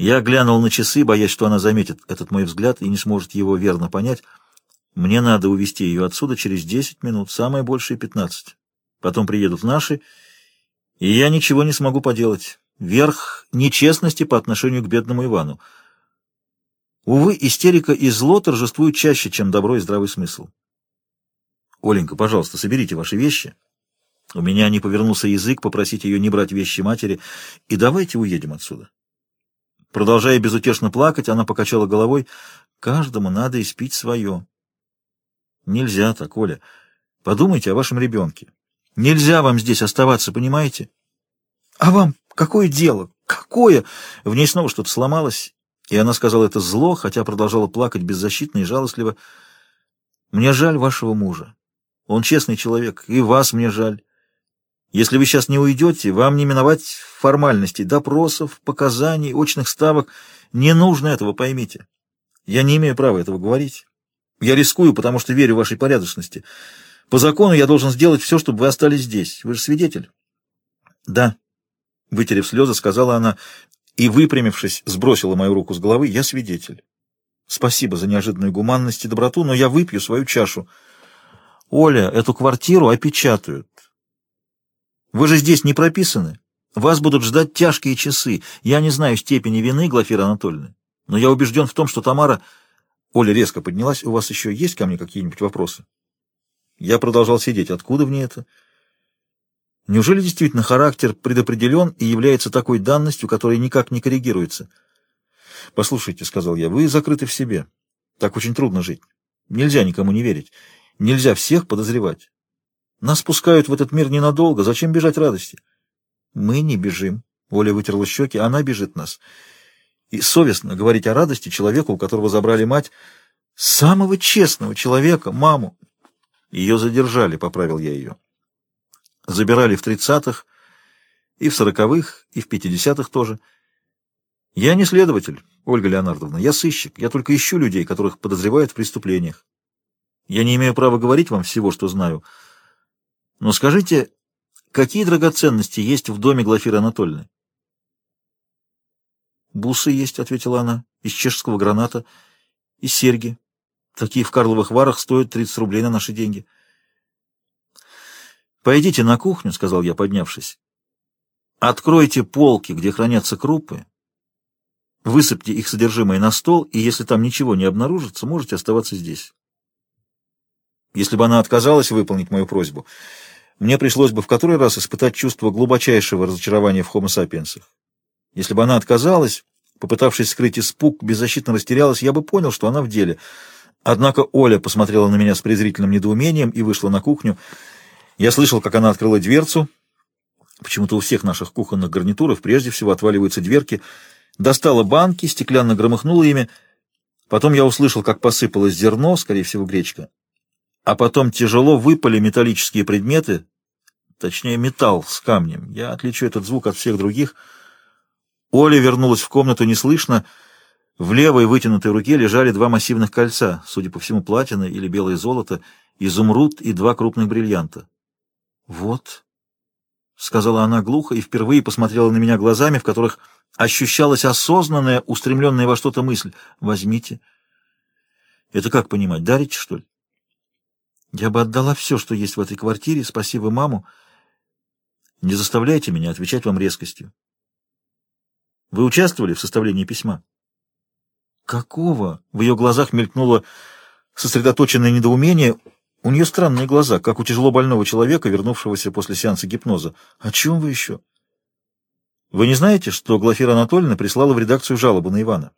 Я глянул на часы, боясь, что она заметит этот мой взгляд и не сможет его верно понять. Мне надо увезти ее отсюда через десять минут, самое большее пятнадцать. Потом приедут наши, и я ничего не смогу поделать. Верх нечестности по отношению к бедному Ивану. Увы, истерика и зло торжествуют чаще, чем добро и здравый смысл. Оленька, пожалуйста, соберите ваши вещи. У меня не повернулся язык попросить ее не брать вещи матери, и давайте уедем отсюда. Продолжая безутешно плакать, она покачала головой. Каждому надо испить свое. Нельзя так, Оля. Подумайте о вашем ребенке. Нельзя вам здесь оставаться, понимаете? А вам какое дело? Какое? В ней снова что-то сломалось, и она сказала это зло, хотя продолжала плакать беззащитно и жалостливо. Мне жаль вашего мужа. Он честный человек, и вас мне жаль. Если вы сейчас не уйдете, вам не миновать формальностей, допросов, показаний, очных ставок. Не нужно этого, поймите. Я не имею права этого говорить. Я рискую, потому что верю вашей порядочности. По закону я должен сделать все, чтобы вы остались здесь. Вы же свидетель. Да. Вытерев слезы, сказала она и, выпрямившись, сбросила мою руку с головы. Я свидетель. Спасибо за неожиданную гуманность и доброту, но я выпью свою чашу. Оля, эту квартиру опечатают. Вы же здесь не прописаны. Вас будут ждать тяжкие часы. Я не знаю степени вины Глафиры Анатольевны, но я убежден в том, что Тамара... Оля резко поднялась. У вас еще есть ко мне какие-нибудь вопросы? Я продолжал сидеть. Откуда мне это? Неужели действительно характер предопределен и является такой данностью, которая никак не коррегируется? Послушайте, — сказал я, — вы закрыты в себе. Так очень трудно жить. Нельзя никому не верить. Нельзя всех подозревать. Нас пускают в этот мир ненадолго. Зачем бежать радости? Мы не бежим. Оля вытерла щеки. Она бежит нас. И совестно говорить о радости человеку, у которого забрали мать, самого честного человека, маму. Ее задержали, поправил я ее. Забирали в тридцатых, и в сороковых, и в пятидесятых тоже. Я не следователь, Ольга Леонардовна, я сыщик. Я только ищу людей, которых подозревают в преступлениях. Я не имею права говорить вам всего, что знаю, — но скажите, какие драгоценности есть в доме Глафиры Анатольевны? «Бусы есть», — ответила она, — «из чешского граната, и серьги. Такие в Карловых Варах стоят 30 рублей на наши деньги». «Пойдите на кухню», — сказал я, поднявшись. «Откройте полки, где хранятся крупы, высыпьте их содержимое на стол, и если там ничего не обнаружится, можете оставаться здесь». Если бы она отказалась выполнить мою просьбу, мне пришлось бы в который раз испытать чувство глубочайшего разочарования в sapiens. Если бы она отказалась, попытавшись скрыть испуг, беззащитно растерялась, я бы понял, что она в деле. Однако Оля посмотрела на меня с презрительным недоумением и вышла на кухню. Я слышал, как она открыла дверцу. Почему-то у всех наших кухонных гарнитуров прежде всего отваливаются дверки. Достала банки, стеклянно громыхнула ими. Потом я услышал, как посыпалось зерно, скорее всего, гречка. А потом тяжело выпали металлические предметы, Точнее, металл с камнем. Я отличу этот звук от всех других. Оля вернулась в комнату неслышно. В левой вытянутой руке лежали два массивных кольца, судя по всему, платина или белое золото, изумруд и два крупных бриллианта. «Вот», — сказала она глухо и впервые посмотрела на меня глазами, в которых ощущалась осознанная, устремленная во что-то мысль. «Возьмите». «Это как понимать, дарите, что ли?» «Я бы отдала все, что есть в этой квартире, спасибо маму, — не заставляйте меня отвечать вам резкостью. Вы участвовали в составлении письма? Какого? В ее глазах мелькнуло сосредоточенное недоумение. У нее странные глаза, как у тяжело больного человека, вернувшегося после сеанса гипноза. О чем вы еще? Вы не знаете, что Глафира Анатольевна прислала в редакцию жалобу на Ивана?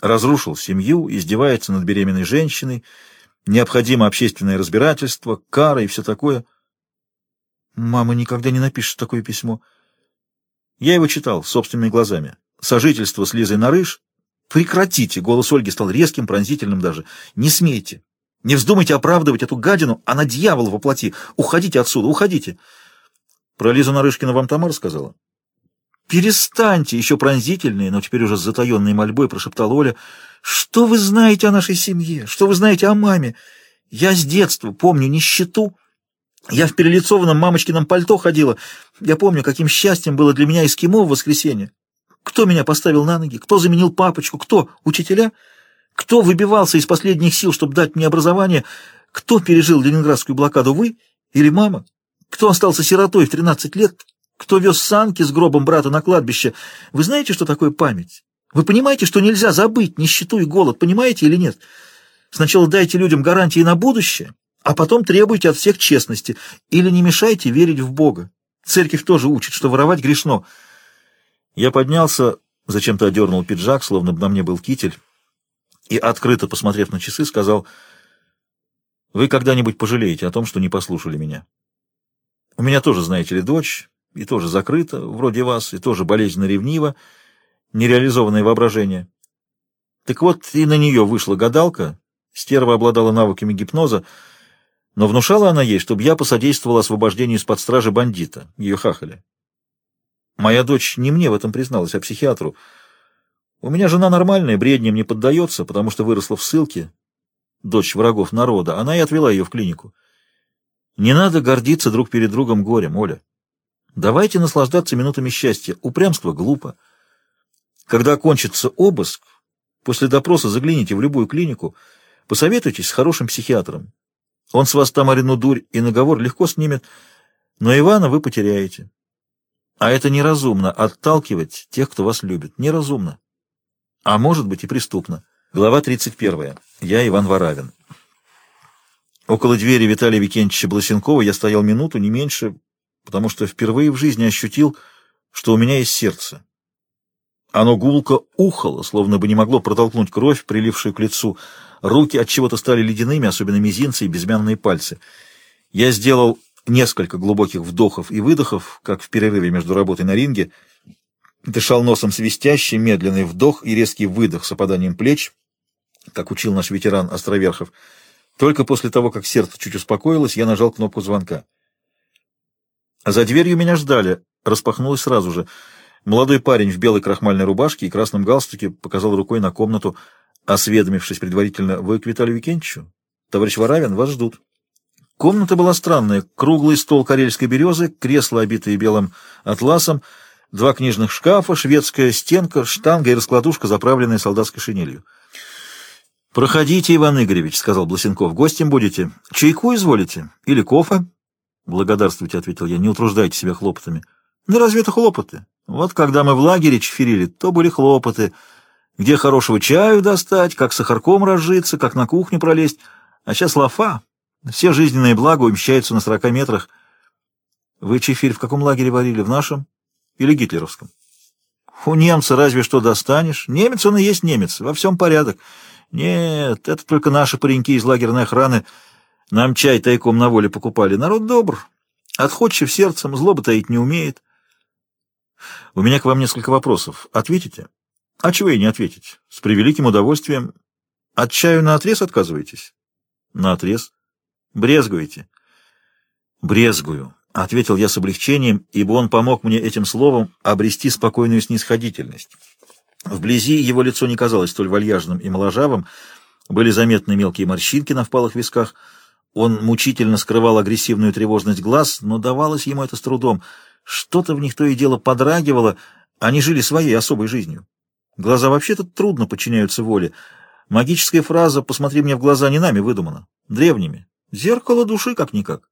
Разрушил семью, издевается над беременной женщиной, необходимо общественное разбирательство, кара и все такое — Мама никогда не напишет такое письмо. Я его читал собственными глазами. Сожительство с Лизой Нарыш. Прекратите! Голос Ольги стал резким, пронзительным даже. Не смейте! Не вздумайте оправдывать эту гадину, она дьявол воплоти. Уходите отсюда, уходите. Про Лизу Нарышкину вам Тамара сказала? Перестаньте, еще пронзительные, но теперь уже с затаенной мольбой прошептала Оля. Что вы знаете о нашей семье? Что вы знаете о маме? Я с детства помню нищету, я в перелицованном мамочкином пальто ходила. Я помню, каким счастьем было для меня эскимо в воскресенье. Кто меня поставил на ноги? Кто заменил папочку? Кто? Учителя? Кто выбивался из последних сил, чтобы дать мне образование? Кто пережил ленинградскую блокаду? Вы или мама? Кто остался сиротой в 13 лет? Кто вез санки с гробом брата на кладбище? Вы знаете, что такое память? Вы понимаете, что нельзя забыть нищету и голод? Понимаете или нет? Сначала дайте людям гарантии на будущее, а потом требуйте от всех честности. Или не мешайте верить в Бога. Церковь тоже учит, что воровать грешно. Я поднялся, зачем-то одернул пиджак, словно бы на мне был китель, и, открыто посмотрев на часы, сказал, «Вы когда-нибудь пожалеете о том, что не послушали меня? У меня тоже, знаете ли, дочь, и тоже закрыта, вроде вас, и тоже болезненно ревнива, нереализованное воображение. Так вот, и на нее вышла гадалка, стерва обладала навыками гипноза, но внушала она ей, чтобы я посодействовал освобождению из-под стражи бандита, ее хахали. Моя дочь не мне в этом призналась, а психиатру. У меня жена нормальная, бредням не поддается, потому что выросла в ссылке, дочь врагов народа. Она и отвела ее в клинику. Не надо гордиться друг перед другом горем, Оля. Давайте наслаждаться минутами счастья. Упрямство глупо. Когда кончится обыск, после допроса загляните в любую клинику, посоветуйтесь с хорошим психиатром. Он с вас там Арину дурь и наговор легко снимет, но Ивана вы потеряете. А это неразумно — отталкивать тех, кто вас любит. Неразумно. А может быть и преступно. Глава 31. Я Иван Варавин. Около двери Виталия Викентьевича Бласенкова я стоял минуту, не меньше, потому что впервые в жизни ощутил, что у меня есть сердце. Оно гулко ухало, словно бы не могло протолкнуть кровь, прилившую к лицу. Руки от чего-то стали ледяными, особенно мизинцы и безмянные пальцы. Я сделал несколько глубоких вдохов и выдохов, как в перерыве между работой на ринге, дышал носом свистящий, медленный вдох и резкий выдох с опаданием плеч, как учил наш ветеран Островерхов. Только после того, как сердце чуть успокоилось, я нажал кнопку звонка. За дверью меня ждали, распахнулось сразу же. Молодой парень в белой крахмальной рубашке и красном галстуке показал рукой на комнату, осведомившись предварительно, «Вы к Виталию Викентьевичу? Товарищ Варавин, вас ждут». Комната была странная. Круглый стол карельской березы, кресло, обитое белым атласом, два книжных шкафа, шведская стенка, штанга и раскладушка, заправленная солдатской шинелью. «Проходите, Иван Игоревич», — сказал Бласенков. «Гостем будете? Чайку изволите? Или кофе?» «Благодарствуйте», — ответил я. «Не утруждайте себя хлопотами». «Да разве это хлопоты? Вот когда мы в лагере чеферили, то были хлопоты. Где хорошего чаю достать, как сахарком разжиться, как на кухню пролезть. А сейчас лафа, все жизненные блага умещаются на 40 метрах. Вы чефирь в каком лагере варили? В нашем или гитлеровском? У немца разве что достанешь. Немец он и есть немец. Во всем порядок. Нет, это только наши пареньки из лагерной охраны нам чай тайком на воле покупали. Народ добр, отходчив сердцем, злоба таить не умеет. У меня к вам несколько вопросов. Ответите? А чего и не ответить? С превеликим удовольствием. От чаю на отрез отказываетесь? На отрез. Брезгуете? Брезгую, ответил я с облегчением, ибо он помог мне этим словом обрести спокойную снисходительность. Вблизи его лицо не казалось столь вальяжным и моложавым, были заметны мелкие морщинки на впалых висках. Он мучительно скрывал агрессивную тревожность глаз, но давалось ему это с трудом. Что-то в них то и дело подрагивало, они жили своей особой жизнью. Глаза вообще-то трудно подчиняются воле. Магическая фраза «посмотри мне в глаза» не нами выдумана, древними. Зеркало души как-никак.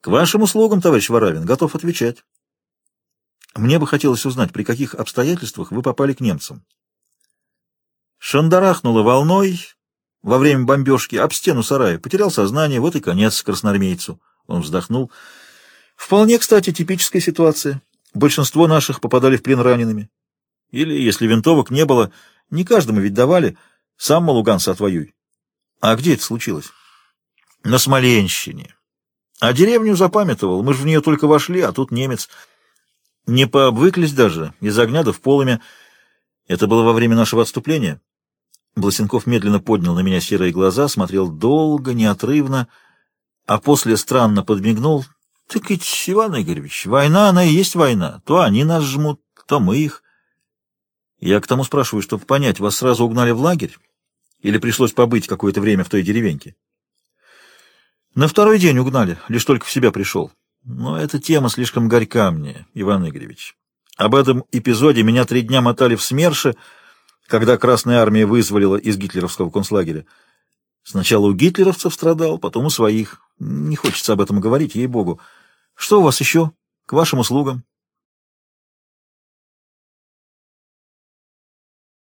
К вашим услугам, товарищ Воравин, готов отвечать. Мне бы хотелось узнать, при каких обстоятельствах вы попали к немцам. Шандарахнуло волной во время бомбежки об стену сарая, потерял сознание, вот и конец красноармейцу. Он вздохнул. Вполне, кстати, типическая ситуация. Большинство наших попадали в плен ранеными. Или, если винтовок не было, не каждому ведь давали, сам Малуганса отвоюй. А где это случилось? На Смоленщине. А деревню запамятовал, мы же в нее только вошли, а тут немец. Не пообвыклись даже, из огня да в полыми. Это было во время нашего отступления. Бласенков медленно поднял на меня серые глаза, смотрел долго, неотрывно, а после странно подмигнул. Так ведь, Иван Игоревич, война, она и есть война. То они нас жмут, то мы их. Я к тому спрашиваю, чтобы понять, вас сразу угнали в лагерь? Или пришлось побыть какое-то время в той деревеньке? На второй день угнали, лишь только в себя пришел. Но эта тема слишком горька мне, Иван Игоревич. Об этом эпизоде меня три дня мотали в СМЕРШе, когда Красная Армия вызволила из гитлеровского концлагеря. Сначала у гитлеровцев страдал, потом у своих. Не хочется об этом говорить, ей-богу. Что у вас еще? К вашим услугам.